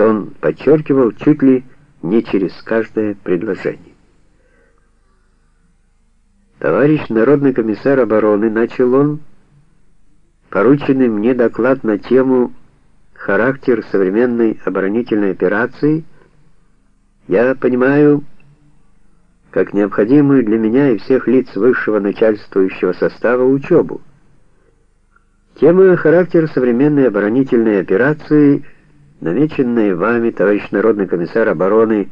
что он подчеркивал чуть ли не через каждое предложение. Товарищ народный комиссар обороны, начал он, порученный мне доклад на тему «Характер современной оборонительной операции», я понимаю, как необходимую для меня и всех лиц высшего начальствующего состава учебу. Тема «Характер современной оборонительной операции», намеченная вами, товарищ Народный комиссар обороны,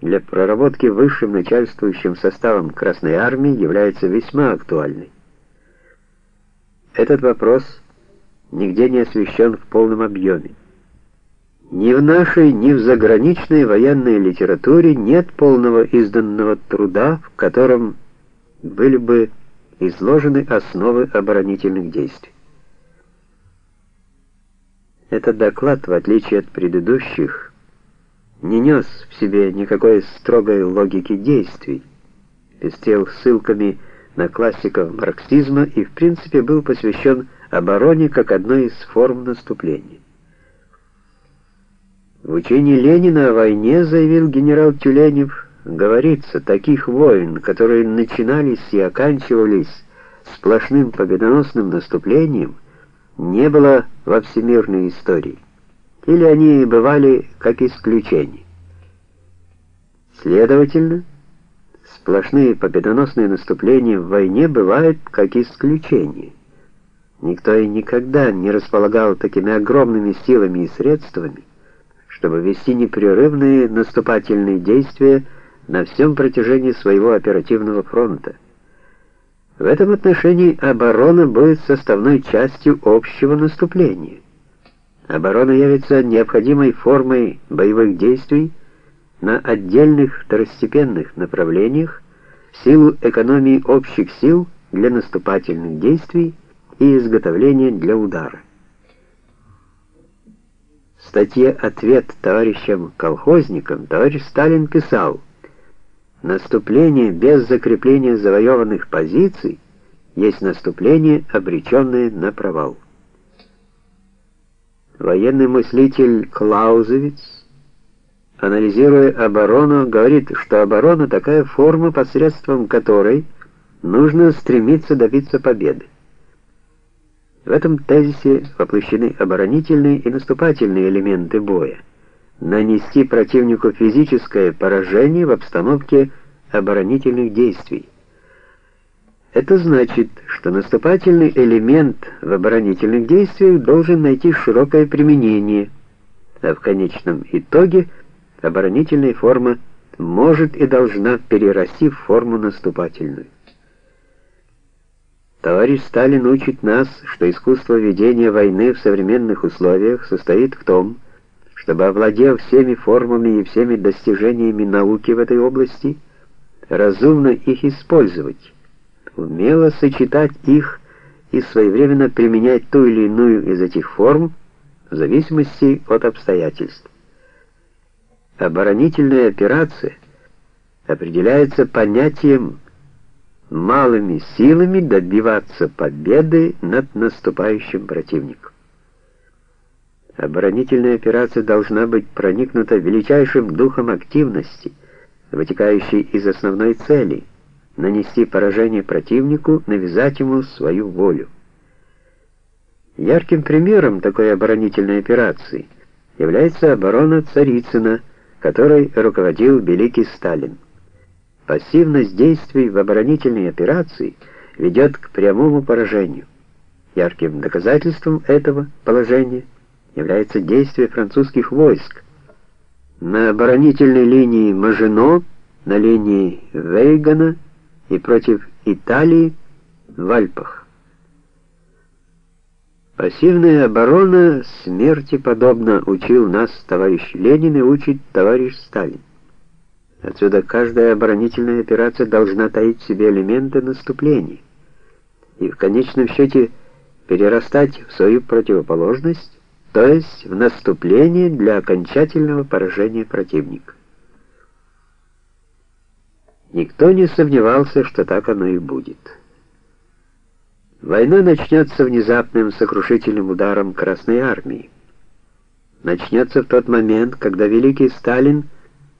для проработки высшим начальствующим составом Красной Армии является весьма актуальной. Этот вопрос нигде не освещен в полном объеме. Ни в нашей, ни в заграничной военной литературе нет полного изданного труда, в котором были бы изложены основы оборонительных действий. Этот доклад, в отличие от предыдущих, не нес в себе никакой строгой логики действий, пестел ссылками на классиков марксизма и в принципе был посвящен обороне как одной из форм наступления. В учении Ленина о войне, заявил генерал Тюленев, говорится, таких войн, которые начинались и оканчивались сплошным победоносным наступлением, не было во всемирной истории. Или они бывали как исключение. Следовательно, сплошные победоносные наступления в войне бывают как исключение. Никто и никогда не располагал такими огромными силами и средствами, чтобы вести непрерывные наступательные действия на всем протяжении своего оперативного фронта. В этом отношении оборона будет составной частью общего наступления. Оборона явится необходимой формой боевых действий на отдельных второстепенных направлениях в силу экономии общих сил для наступательных действий и изготовления для удара статье «Ответ товарищам-колхозникам» товарищ Сталин писал, «Наступление без закрепления завоеванных позиций есть наступление, обреченное на провал». Военный мыслитель Клаузевиц, анализируя оборону, говорит, что оборона такая форма, посредством которой нужно стремиться добиться победы. В этом тезисе воплощены оборонительные и наступательные элементы боя. Нанести противнику физическое поражение в обстановке оборонительных действий. Это значит, что наступательный элемент в оборонительных действиях должен найти широкое применение, а в конечном итоге оборонительная форма может и должна перерасти в форму наступательную. Товарищ Сталин учит нас, что искусство ведения войны в современных условиях состоит в том, чтобы, овладев всеми формами и всеми достижениями науки в этой области, разумно их использовать, умело сочетать их и своевременно применять ту или иную из этих форм в зависимости от обстоятельств. Оборонительная операция определяется понятием малыми силами добиваться победы над наступающим противником. Оборонительная операция должна быть проникнута величайшим духом активности, вытекающей из основной цели — нанести поражение противнику, навязать ему свою волю. Ярким примером такой оборонительной операции является оборона Царицына, которой руководил великий Сталин. Пассивность действий в оборонительной операции ведет к прямому поражению. Ярким доказательством этого положения является действие французских войск на оборонительной линии Мажино, на линии Вейгана и против Италии в Альпах. Пассивная оборона смерти подобно учил нас товарищ Ленин и учит товарищ Сталин. Отсюда каждая оборонительная операция должна таить в себе элементы наступления и в конечном счете перерастать в свою противоположность, то есть в наступление для окончательного поражения противника. Никто не сомневался, что так оно и будет. Война начнется внезапным сокрушительным ударом Красной Армии. начнется в тот момент, когда великий Сталин